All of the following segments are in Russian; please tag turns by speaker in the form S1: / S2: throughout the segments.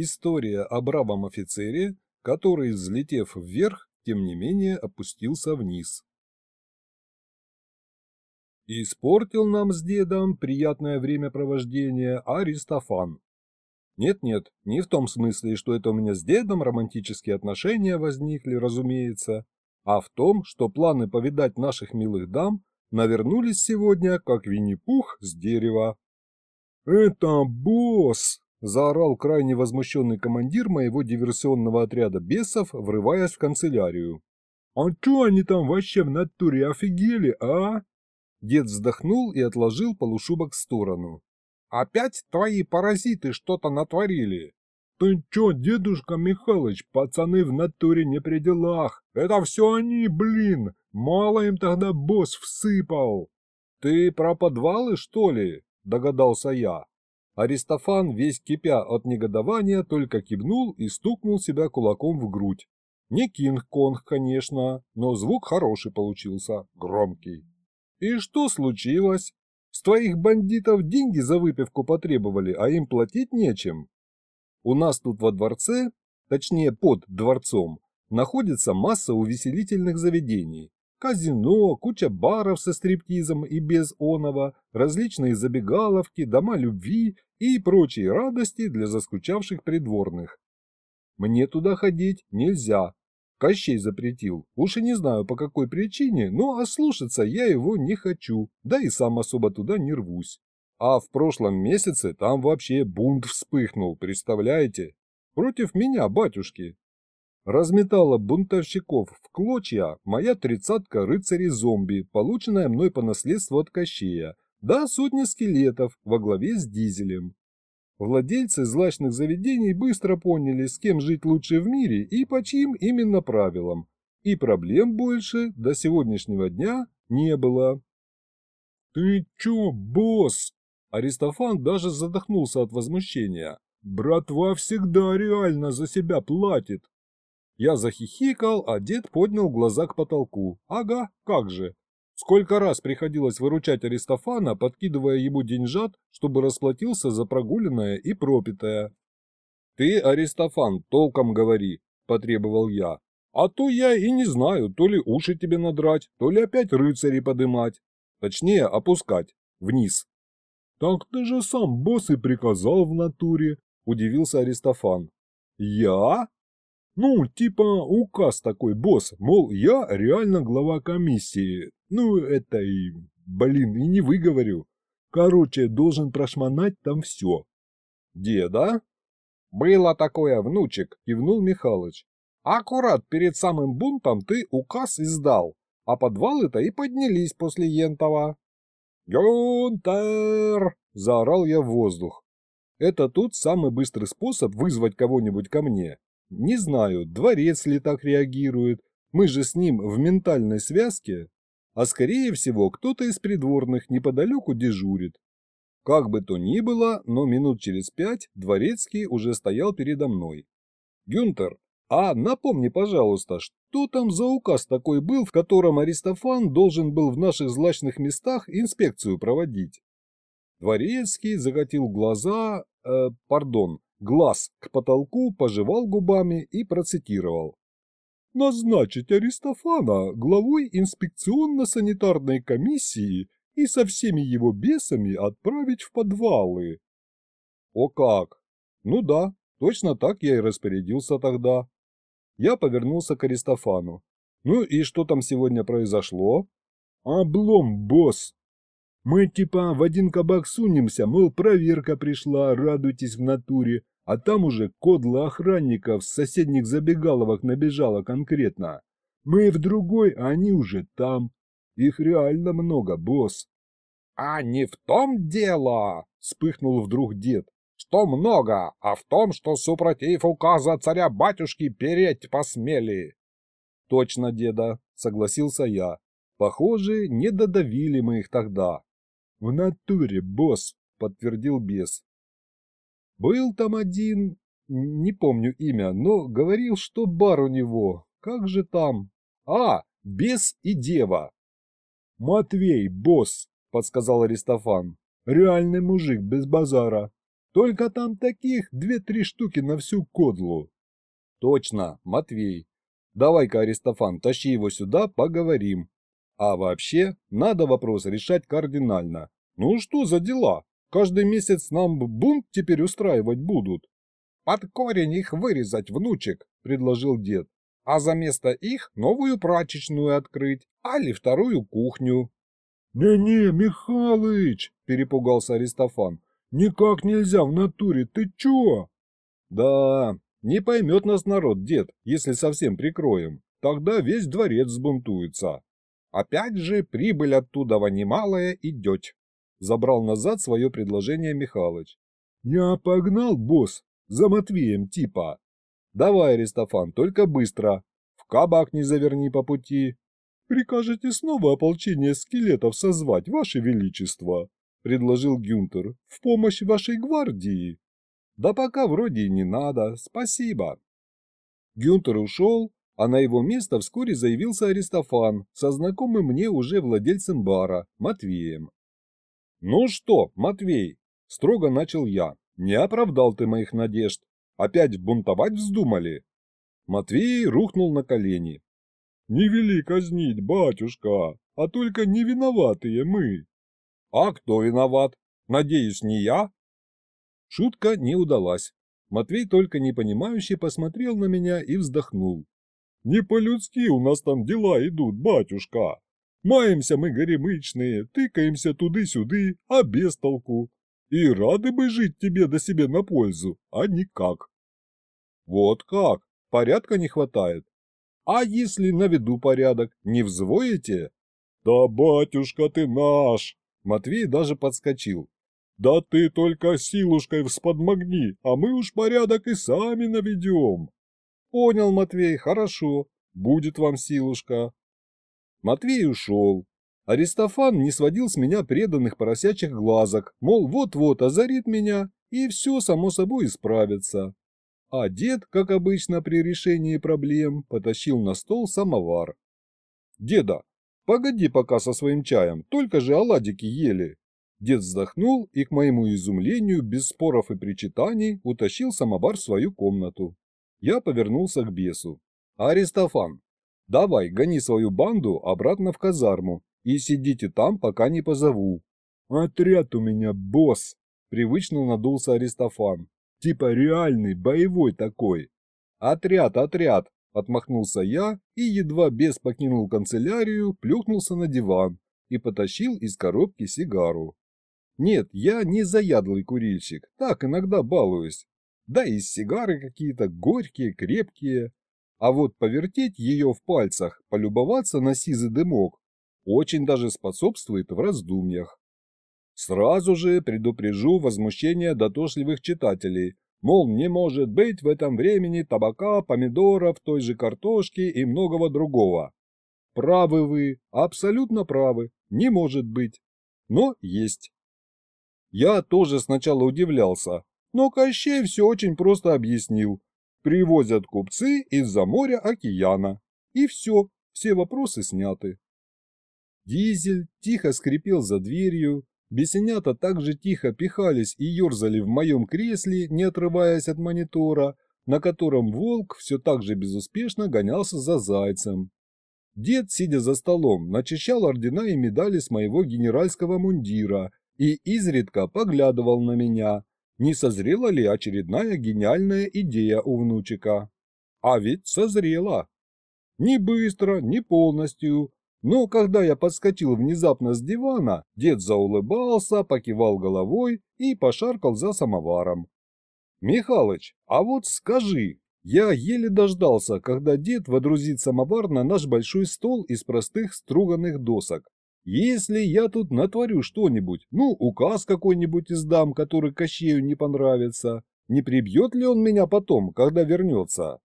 S1: История о бравом офицере, который, взлетев вверх, тем не менее опустился вниз. Испортил нам с дедом приятное времяпровождение Аристофан. Нет-нет, не в том смысле, что это у меня с дедом романтические отношения возникли, разумеется, а в том, что планы повидать наших милых дам навернулись сегодня, как Винни-Пух с дерева. «Это босс!» – заорал крайне возмущенный командир моего диверсионного отряда бесов, врываясь в канцелярию. «А чё они там вообще в натуре офигели, а?» Дед вздохнул и отложил полушубок в сторону. Опять твои паразиты что-то натворили. Ты чё, дедушка Михалыч, пацаны в натуре не при делах. Это все они, блин. Мало им тогда босс всыпал. Ты про подвалы, что ли? Догадался я. Аристофан, весь кипя от негодования, только кивнул и стукнул себя кулаком в грудь. Не Кинг-Конг, конечно, но звук хороший получился, громкий. И что случилось? С твоих бандитов деньги за выпивку потребовали, а им платить нечем. У нас тут во дворце, точнее под дворцом, находится масса увеселительных заведений. Казино, куча баров со стриптизом и без оного, различные забегаловки, дома любви и прочие радости для заскучавших придворных. Мне туда ходить нельзя, Кощей запретил. Уж и не знаю по какой причине, но ослушаться я его не хочу, да и сам особо туда не рвусь. А в прошлом месяце там вообще бунт вспыхнул, представляете? Против меня, батюшки. Разметала бунтовщиков в клочья моя тридцатка рыцарей-зомби, полученная мной по наследству от Кощея, да сотни скелетов во главе с Дизелем. Владельцы злачных заведений быстро поняли, с кем жить лучше в мире и по чьим именно правилам, и проблем больше до сегодняшнего дня не было. «Ты чё, босс?» Аристофан даже задохнулся от возмущения. «Братва всегда реально за себя платит!» Я захихикал, а дед поднял глаза к потолку. «Ага, как же! Сколько раз приходилось выручать Аристофана, подкидывая ему деньжат, чтобы расплатился за прогуленное и пропитое. «Ты, Аристофан, толком говори», – потребовал я. «А то я и не знаю, то ли уши тебе надрать, то ли опять рыцари подымать. Точнее, опускать. Вниз». «Так ты же сам босс и приказал в натуре», – удивился Аристофан. «Я?» Ну, типа указ такой, босс, мол, я реально глава комиссии. Ну, это и, блин, и не выговорю. Короче, должен прошмонать там все. Деда? Было такое, внучек, кивнул Михалыч. Аккурат перед самым бунтом ты указ издал, а подвалы-то и поднялись после Ентова. «Гюнтер!» – заорал я в воздух. Это тут самый быстрый способ вызвать кого-нибудь ко мне. Не знаю, дворец ли так реагирует, мы же с ним в ментальной связке, а скорее всего кто-то из придворных неподалеку дежурит. Как бы то ни было, но минут через пять дворецкий уже стоял передо мной. «Гюнтер, а напомни, пожалуйста, что там за указ такой был, в котором Аристофан должен был в наших злачных местах инспекцию проводить?» Дворецкий закатил глаза, э, пардон, глаз к потолку, пожевал губами и процитировал. «Назначить Аристофана главой инспекционно-санитарной комиссии и со всеми его бесами отправить в подвалы». «О как! Ну да, точно так я и распорядился тогда». Я повернулся к Аристофану. «Ну и что там сегодня произошло?» «Облом, босс!» Мы типа в один кабак сунемся, мол, проверка пришла, радуйтесь в натуре, а там уже кодла охранников с соседних забегаловок набежала конкретно. Мы в другой, а они уже там. Их реально много, босс. А не в том дело, вспыхнул вдруг дед, что много, а в том, что супротив указа царя-батюшки переть посмели. Точно, деда, согласился я. Похоже, не додавили мы их тогда. «В натуре, босс», — подтвердил бес. «Был там один, не помню имя, но говорил, что бар у него. Как же там? А, бес и дева». «Матвей, босс», — подсказал Аристофан. «Реальный мужик, без базара. Только там таких две-три штуки на всю кодлу. Точно, Матвей. Давай-ка, Аристофан, тащи его сюда, поговорим. А вообще, надо вопрос решать кардинально. Ну что за дела? Каждый месяц нам бунт теперь устраивать будут. Под корень их вырезать, внучек, предложил дед. А за место их новую прачечную открыть, али вторую кухню. «Не-не, Михалыч!» – перепугался Аристофан. «Никак нельзя в натуре, ты чё?» «Да, не поймет нас народ, дед, если совсем прикроем. Тогда весь дворец сбунтуется. Опять же, прибыль оттуда немалая идет. Забрал назад свое предложение Михалыч. Я погнал, босс, за Матвеем типа. Давай, Аристофан, только быстро. В кабак не заверни по пути. Прикажете снова ополчение скелетов созвать, ваше величество, предложил Гюнтер, в помощь вашей гвардии. Да пока вроде и не надо, спасибо. Гюнтер ушел, а на его место вскоре заявился Аристофан со знакомым мне уже владельцем бара, Матвеем. «Ну что, Матвей?» – строго начал я. «Не оправдал ты моих надежд. Опять бунтовать вздумали?» Матвей рухнул на колени. «Не вели казнить, батюшка, а только не виноватые мы». «А кто виноват? Надеюсь, не я?» Шутка не удалась. Матвей только непонимающе посмотрел на меня и вздохнул. «Не по-людски у нас там дела идут, батюшка. Маемся мы горемычные, тыкаемся туды-сюды, а без толку. И рады бы жить тебе да себе на пользу, а никак». «Вот как? Порядка не хватает. А если наведу порядок, не взвоите?» «Да, батюшка, ты наш!» Матвей даже подскочил. Да ты только силушкой всподмогни, а мы уж порядок и сами наведем. Понял, Матвей, хорошо, будет вам силушка. Матвей ушел. Аристофан не сводил с меня преданных поросячих глазок, мол, вот-вот озарит меня, и все само собой исправится. А дед, как обычно при решении проблем, потащил на стол самовар. «Деда, погоди пока со своим чаем, только же оладики ели». Дед вздохнул и, к моему изумлению, без споров и причитаний, утащил самовар в свою комнату. Я повернулся к бесу. «Аристофан, давай, гони свою банду обратно в казарму и сидите там, пока не позову». «Отряд у меня, босс!» – привычно надулся Аристофан. «Типа реальный, боевой такой». «Отряд, отряд!» – отмахнулся я и, едва бес покинул канцелярию, плюхнулся на диван и потащил из коробки сигару. Нет, я не заядлый курильщик, так иногда балуюсь. Да и сигары какие-то горькие, крепкие. А вот повертеть ее в пальцах, полюбоваться на сизый дымок, очень даже способствует в раздумьях. Сразу же предупрежу возмущение дотошливых читателей, мол, не может быть в этом времени табака, помидоров, той же картошки и многого другого. Правы вы, абсолютно правы, не может быть. Но есть. Я тоже сначала удивлялся, но Кощей все очень просто объяснил. Привозят купцы из-за моря океана. И все, все вопросы сняты. Дизель тихо скрипел за дверью, бесенята также тихо пихались и ерзали в моем кресле, не отрываясь от монитора, на котором волк все так же безуспешно гонялся за зайцем. Дед, сидя за столом, начищал ордена и медали с моего генеральского мундира и изредка поглядывал на меня, не созрела ли очередная гениальная идея у внучика. А ведь созрела. Не быстро, не полностью, но когда я подскочил внезапно с дивана, дед заулыбался, покивал головой и пошаркал за самоваром. «Михалыч, а вот скажи, я еле дождался, когда дед водрузит самовар на наш большой стол из простых струганных досок. Если я тут натворю что-нибудь, ну, указ какой-нибудь издам, который Кощею не понравится, не прибьет ли он меня потом, когда вернется?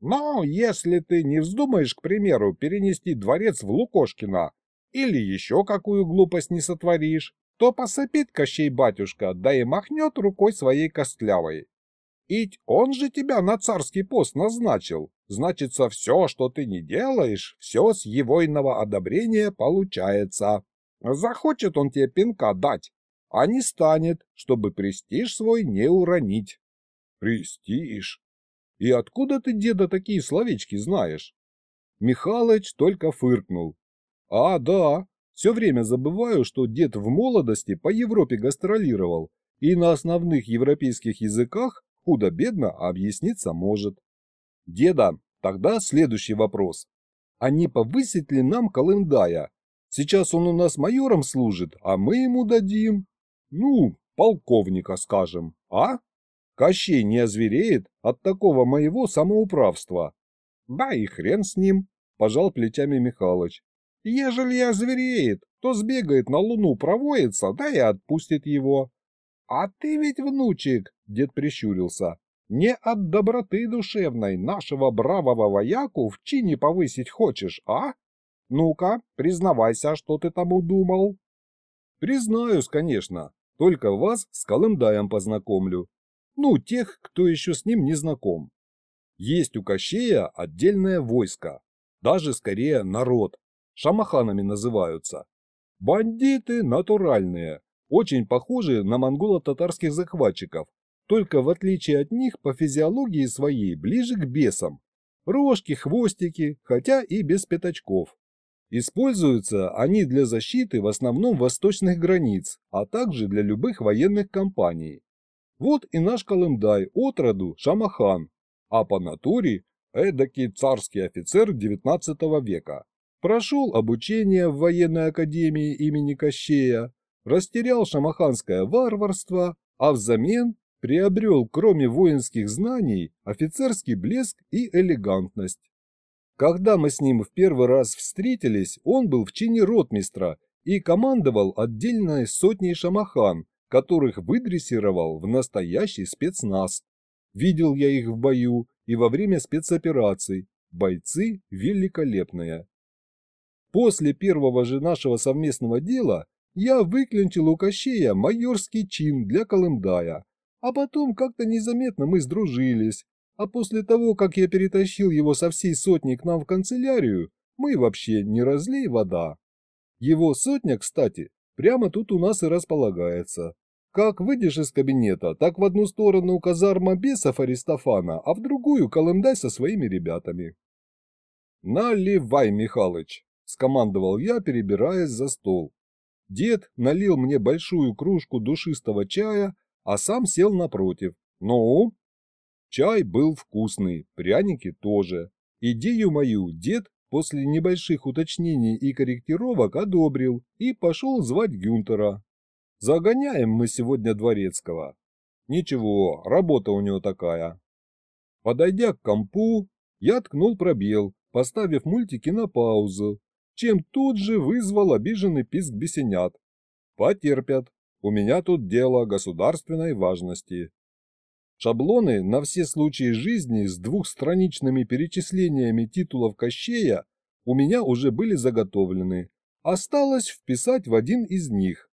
S1: Ну, если ты не вздумаешь, к примеру, перенести дворец в Лукошкино, или еще какую глупость не сотворишь, то посыпит Кощей батюшка, да и махнет рукой своей костлявой. Ить он же тебя на царский пост назначил. Значится, все, что ты не делаешь, все с его иного одобрения получается. Захочет он тебе пинка дать. а не станет, чтобы престиж свой не уронить. Престиж? И откуда ты, деда, такие словечки знаешь? Михалыч только фыркнул. А, да, все время забываю, что дед в молодости по Европе гастролировал и на основных европейских языках худо-бедно объясниться может. Деда, тогда следующий вопрос. А не повысить ли нам Колымдая? Сейчас он у нас майором служит, а мы ему дадим, ну, полковника, скажем, а? Кощей не озвереет от такого моего самоуправства. Да и хрен с ним, пожал плечами Михалыч. Ежели озвереет, то сбегает на луну, провоится, да и отпустит его. А ты ведь, внучек, дед прищурился, не от доброты душевной нашего бравого вояку в чине повысить хочешь, а? Ну-ка, признавайся, что ты там удумал. Признаюсь, конечно, только вас с Колымдаем познакомлю. Ну, тех, кто еще с ним не знаком. Есть у Кощея отдельное войско, даже скорее народ, шамаханами называются. Бандиты натуральные, очень похожие на монголо-татарских захватчиков, только в отличие от них по физиологии своей ближе к бесам. Рожки, хвостики, хотя и без пятачков. Используются они для защиты в основном восточных границ, а также для любых военных кампаний. Вот и наш Колымдай отроду Шамахан, а по натуре эдакий царский офицер XIX века. Прошел обучение в военной академии имени Кощея, растерял шамаханское варварство, а взамен приобрел, кроме воинских знаний, офицерский блеск и элегантность. Когда мы с ним в первый раз встретились, он был в чине ротмистра и командовал отдельной сотней шамахан, которых выдрессировал в настоящий спецназ. Видел я их в бою и во время спецопераций. Бойцы великолепные. После первого же нашего совместного дела я выклинчил у Кощея майорский чин для Колымдая, а потом как-то незаметно мы сдружились, а после того, как я перетащил его со всей сотни к нам в канцелярию, мы вообще не разлей вода. Его сотня, кстати, прямо тут у нас и располагается. Как выйдешь из кабинета, так в одну сторону казарма бесов Аристофана, а в другую Колымдай со своими ребятами. «Наливай, Михалыч!» – скомандовал я, перебираясь за стол. Дед налил мне большую кружку душистого чая, а сам сел напротив. «Ну?» Чай был вкусный, пряники тоже. Идею мою дед после небольших уточнений и корректировок одобрил и пошел звать Гюнтера. Загоняем мы сегодня Дворецкого. Ничего, работа у него такая. Подойдя к компу, я ткнул пробел, поставив мультики на паузу, чем тут же вызвал обиженный писк бесенят. Потерпят, у меня тут дело государственной важности. Шаблоны на все случаи жизни с двухстраничными перечислениями титулов Кощея у меня уже были заготовлены. Осталось вписать в один из них.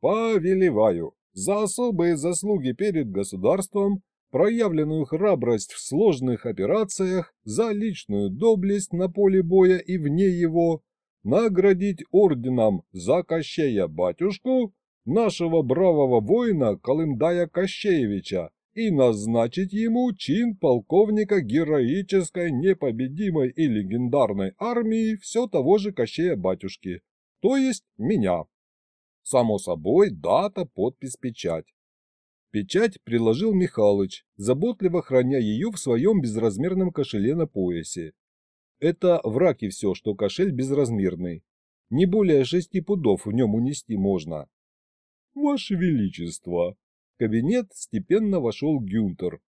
S1: Повелеваю за особые заслуги перед государством, проявленную храбрость в сложных операциях, за личную доблесть на поле боя и вне его, наградить орденом за Кощея батюшку нашего бравого воина Колымдая Кощеевича и назначить ему чин полковника героической, непобедимой и легендарной армии все того же Кощея-батюшки, то есть меня. Само собой, дата, подпись, печать. Печать приложил Михалыч, заботливо храня ее в своем безразмерном кошеле на поясе. Это враг и все, что кошель безразмерный. Не более шести пудов в нем унести можно. «Ваше Величество!» В кабинет степенно вошел Гюнтер.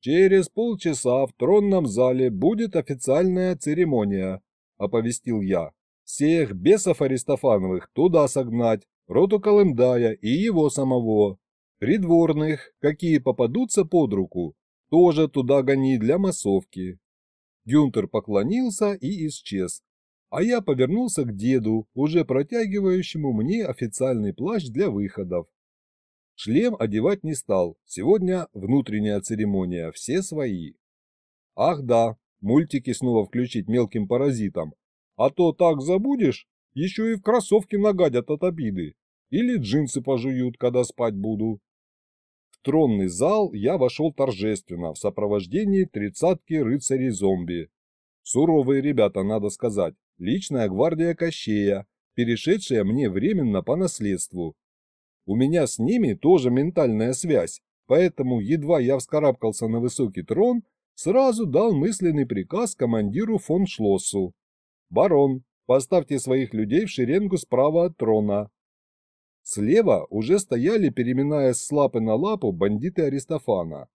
S1: «Через полчаса в тронном зале будет официальная церемония», – оповестил я. «Всех бесов Аристофановых туда согнать, роту Колымдая и его самого. Придворных, какие попадутся под руку, тоже туда гони для массовки». Гюнтер поклонился и исчез, а я повернулся к деду, уже протягивающему мне официальный плащ для выходов. Шлем одевать не стал, сегодня внутренняя церемония, все свои. Ах да, мультики снова включить мелким паразитам, а то так забудешь, еще и в кроссовки нагадят от обиды. Или джинсы пожуют, когда спать буду. Тронный зал я вошел торжественно в сопровождении тридцатки рыцарей-зомби. Суровые ребята, надо сказать, личная гвардия Кощея, перешедшая мне временно по наследству. У меня с ними тоже ментальная связь, поэтому едва я вскарабкался на высокий трон, сразу дал мысленный приказ командиру фон Шлоссу. «Барон, поставьте своих людей в шеренгу справа от трона». Слева уже стояли, переминаясь с лапы на лапу, бандиты Аристофана.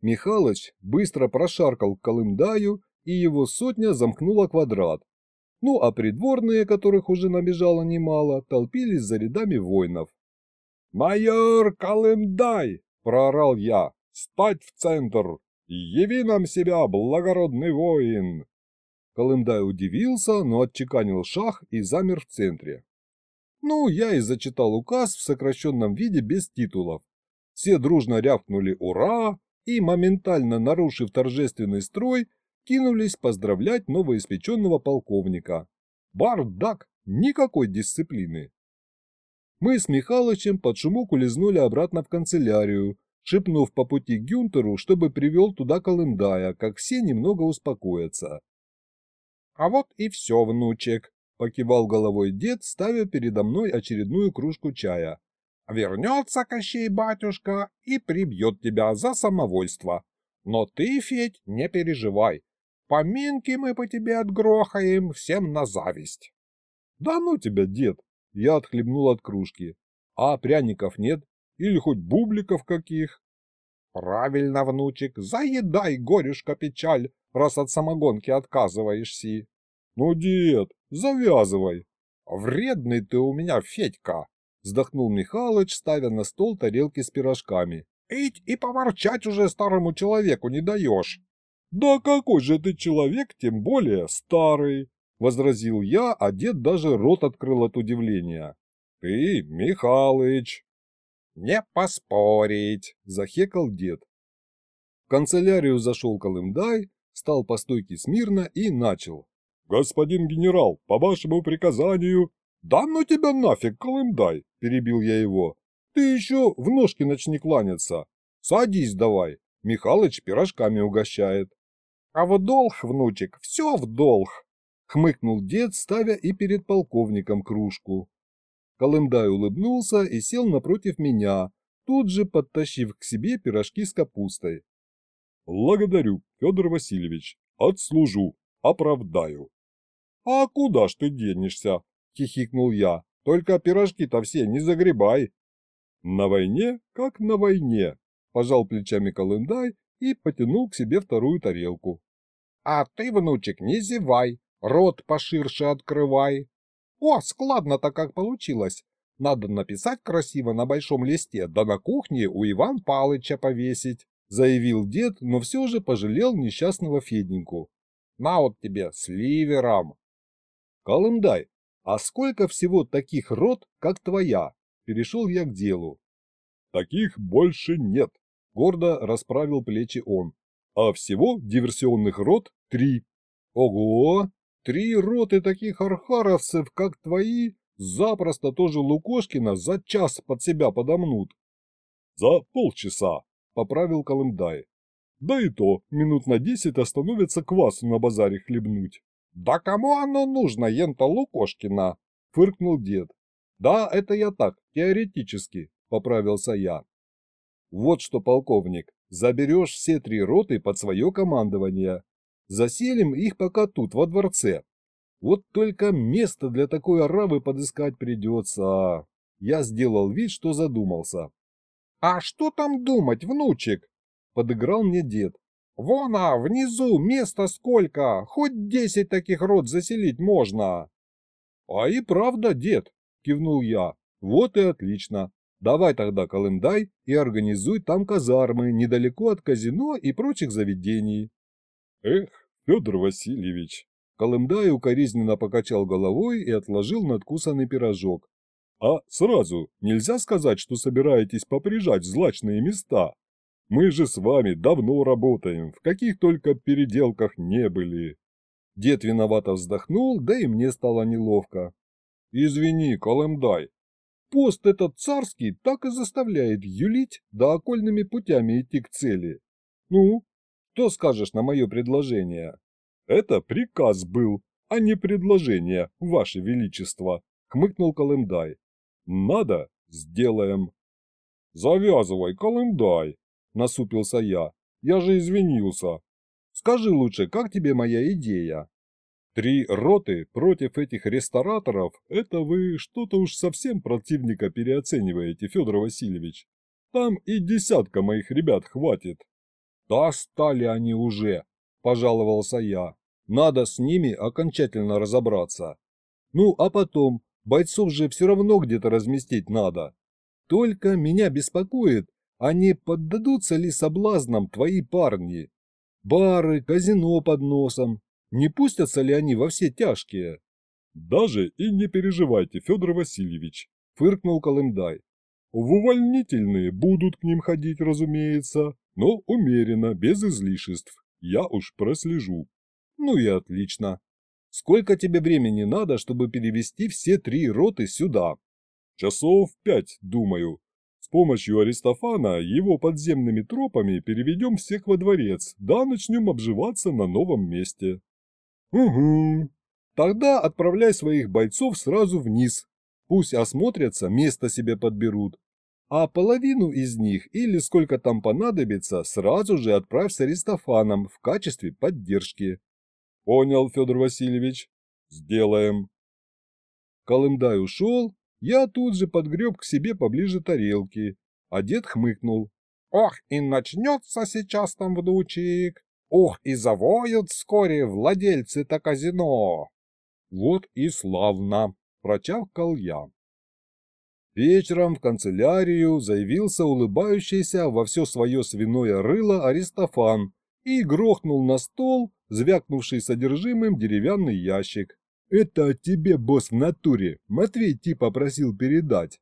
S1: Михалыч быстро прошаркал к Колымдаю, и его сотня замкнула квадрат. Ну а придворные, которых уже набежало немало, толпились за рядами воинов. «Майор Колымдай!» – проорал я. «Стать в центр! Яви нам себя, благородный воин!» Колымдай удивился, но отчеканил шаг и замер в центре. Ну, я и зачитал указ в сокращенном виде без титулов. Все дружно рявкнули «Ура!» и, моментально нарушив торжественный строй, кинулись поздравлять новоиспеченного полковника. Бардак! Никакой дисциплины. Мы с Михалычем под шумок улизнули обратно в канцелярию, шепнув по пути Гюнтеру, чтобы привел туда Колымдая, как все немного успокоятся. «А вот и все, внучек», – покивал головой дед, ставя передо мной очередную кружку чая. «Вернется Кощей батюшка и прибьет тебя за самовольство. Но ты, Федь, не переживай. Поминки мы по тебе отгрохаем всем на зависть». «Да ну тебя, дед!» Я отхлебнул от кружки. А пряников нет? Или хоть бубликов каких? Правильно, внучек, заедай, горюшка, печаль, раз от самогонки отказываешься. Ну, дед, завязывай. Вредный ты у меня, Федька, вздохнул Михалыч, ставя на стол тарелки с пирожками. Ить и поворчать уже старому человеку не даешь. Да какой же ты человек, тем более старый, — возразил я, а дед даже рот открыл от удивления. «Ты, Михалыч!» «Не поспорить!» — захекал дед. В канцелярию зашел Колымдай, стал по стойке смирно и начал. «Господин генерал, по вашему приказанию...» «Да ну тебя нафиг, Колымдай!» — перебил я его. «Ты еще в ножки начни кланяться. Садись давай, Михалыч пирожками угощает». «А в долг, внучек, все в долг!» хмыкнул дед, ставя и перед полковником кружку. Колымдай улыбнулся и сел напротив меня, тут же подтащив к себе пирожки с капустой. «Благодарю, Федор Васильевич, отслужу, оправдаю». «А куда ж ты денешься?» – хихикнул я. «Только пирожки-то все не загребай». «На войне, как на войне», – пожал плечами Колымдай и потянул к себе вторую тарелку. «А ты, внучек, не зевай, Рот поширше открывай. О, складно-то как получилось. Надо написать красиво на большом листе, да на кухне у Иван Палыча повесить, заявил дед, но все же пожалел несчастного Феденьку. На вот тебе, с ливером. Колымдай, а сколько всего таких рот, как твоя? Перешел я к делу. Таких больше нет, гордо расправил плечи он. А всего диверсионных рот три. Ого, Три роты таких архаровцев, как твои, запросто тоже Лукошкина за час под себя подомнут. За полчаса, поправил Колымдай. Да и то, минут на десять остановится квасу на базаре хлебнуть. Да кому оно нужно, ента Лукошкина? Фыркнул дед. Да, это я так, теоретически, поправился я. Вот что, полковник, заберешь все три роты под свое командование, Заселим их пока тут, во дворце. Вот только место для такой оравы подыскать придется. Я сделал вид, что задумался. «А что там думать, внучек?» – подыграл мне дед. «Вон, а, внизу места сколько, хоть десять таких род заселить можно». «А и правда, дед», – кивнул я. «Вот и отлично. Давай тогда Колымдай и организуй там казармы недалеко от казино и прочих заведений». Эх, Федор Васильевич. Колымдай укоризненно покачал головой и отложил надкусанный пирожок. А сразу нельзя сказать, что собираетесь поприжать злачные места. Мы же с вами давно работаем, в каких только переделках не были. Дед виновато вздохнул, да и мне стало неловко. Извини, Колымдай. Пост этот царский так и заставляет юлить, да окольными путями идти к цели. Ну, что скажешь на мое предложение? Это приказ был, а не предложение, ваше величество, хмыкнул Колымдай. Надо, сделаем. Завязывай, Колымдай, насупился я. Я же извинился. Скажи лучше, как тебе моя идея? Три роты против этих рестораторов – это вы что-то уж совсем противника переоцениваете, Федор Васильевич. Там и десятка моих ребят хватит. Да стали они уже, пожаловался я. Надо с ними окончательно разобраться. Ну, а потом, бойцов же все равно где-то разместить надо. Только меня беспокоит, а не поддадутся ли соблазнам твои парни? Бары, казино под носом, не пустятся ли они во все тяжкие? Даже и не переживайте, Федор Васильевич, фыркнул Колымдай. В увольнительные будут к ним ходить, разумеется, но умеренно, без излишеств. Я уж прослежу. Ну и отлично. Сколько тебе времени надо, чтобы перевести все три роты сюда? Часов пять, думаю. С помощью Аристофана его подземными тропами переведем всех во дворец, да начнем обживаться на новом месте. «Угу. Тогда отправляй своих бойцов сразу вниз. Пусть осмотрятся, место себе подберут. А половину из них, или сколько там понадобится, сразу же отправь с Аристофаном в качестве поддержки». «Понял, Федор Васильевич. Сделаем». Колымдай ушел, я тут же подгреб к себе поближе тарелки, а дед хмыкнул. «Ох, и начнется сейчас там внучик!» Ох, и завоют вскоре владельцы-то казино. Вот и славно, прочавкал я. Вечером в канцелярию заявился улыбающийся во все свое свиное рыло Аристофан и грохнул на стол, звякнувший содержимым деревянный ящик. «Это тебе, босс, в натуре. Матвей типа просил передать».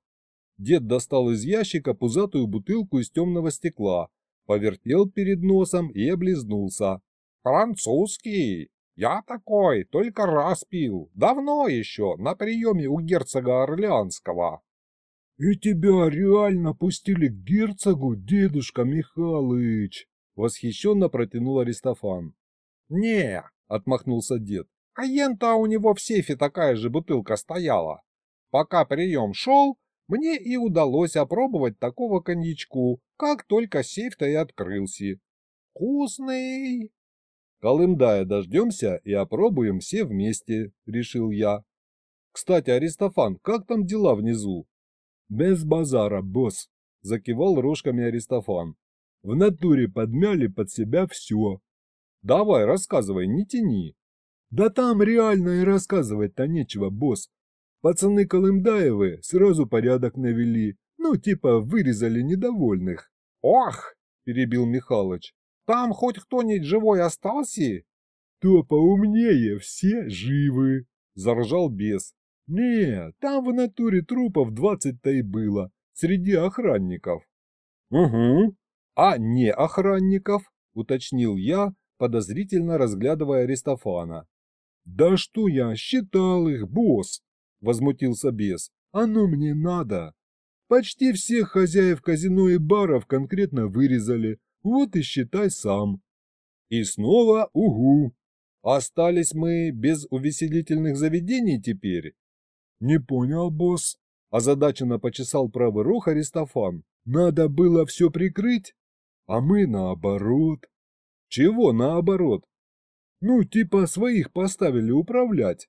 S1: Дед достал из ящика пузатую бутылку из темного стекла, повертел перед носом и облизнулся. «Французский! Я такой, только раз пил, давно еще, на приеме у герцога Орлеанского». «И тебя реально пустили к герцогу, дедушка Михалыч?» Восхищенно протянул Аристофан. «Не», — отмахнулся дед, — «каента у него в сейфе такая же бутылка стояла. Пока прием шел, мне и удалось опробовать такого коньячку, как только сейф-то и открылся. Вкусный! Колымдая дождемся и опробуем все вместе, решил я. Кстати, Аристофан, как там дела внизу? Без базара, босс, закивал рожками Аристофан. В натуре подмяли под себя все. Давай, рассказывай, не тяни. Да там реально и рассказывать-то нечего, босс. Пацаны Колымдаевы сразу порядок навели, ну, типа вырезали недовольных. «Ох!» – перебил Михалыч. «Там хоть кто-нибудь живой остался?» «То поумнее, все живы!» – заржал бес. «Не, там в натуре трупов двадцать-то и было, среди охранников». «Угу. А не охранников?» – уточнил я, подозрительно разглядывая Аристофана. «Да что я, считал их, босс!» – возмутился бес. «Оно мне надо!» Почти всех хозяев казино и баров конкретно вырезали, вот и считай сам. И снова угу. Остались мы без увеселительных заведений теперь? Не понял, босс. Озадаченно почесал правый рог Аристофан. Надо было все прикрыть, а мы наоборот. Чего наоборот? Ну, типа своих поставили управлять.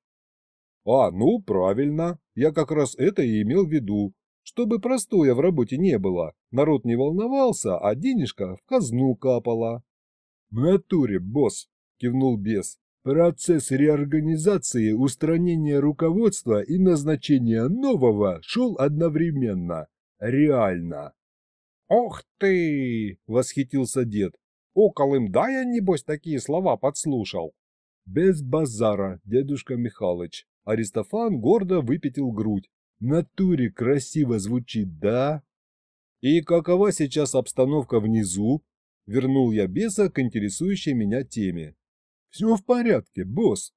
S1: А, ну, правильно. Я как раз это и имел в виду чтобы простоя в работе не было, народ не волновался, а денежка в казну капала. — В натуре, босс, — кивнул бес. Процесс реорганизации, устранения руководства и назначения нового шел одновременно. Реально. «Ох ты!» — восхитился дед. «Окол им да я, небось, такие слова подслушал». «Без базара, дедушка Михалыч». Аристофан гордо выпятил грудь натуре красиво звучит, да? И какова сейчас обстановка внизу? Вернул я беса к интересующей меня теме. Все в порядке, босс.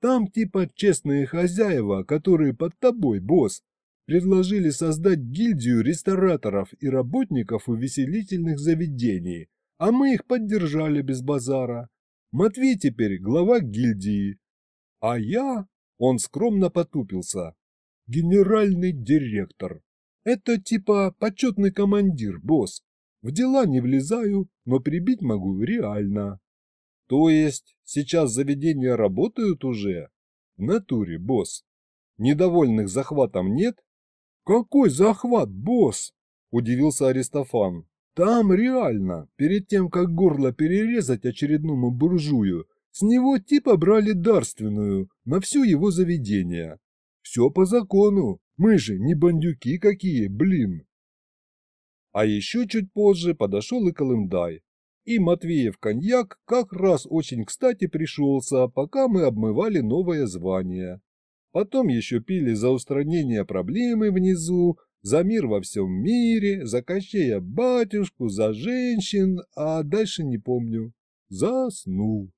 S1: Там типа честные хозяева, которые под тобой, босс. предложили создать гильдию рестораторов и работников увеселительных заведений, а мы их поддержали без базара. Матвей теперь глава гильдии. А я, он скромно потупился, генеральный директор. Это типа почетный командир, босс. В дела не влезаю, но прибить могу реально. То есть сейчас заведения работают уже? В натуре, босс. Недовольных захватом нет? Какой захват, босс? Удивился Аристофан. Там реально, перед тем, как горло перерезать очередному буржую, с него типа брали дарственную на все его заведение. Все по закону, мы же не бандюки какие, блин. А еще чуть позже подошел и Колымдай. И Матвеев коньяк как раз очень кстати пришелся, пока мы обмывали новое звание. Потом еще пили за устранение проблемы внизу, за мир во всем мире, за Кощея батюшку, за женщин, а дальше не помню. Заснул.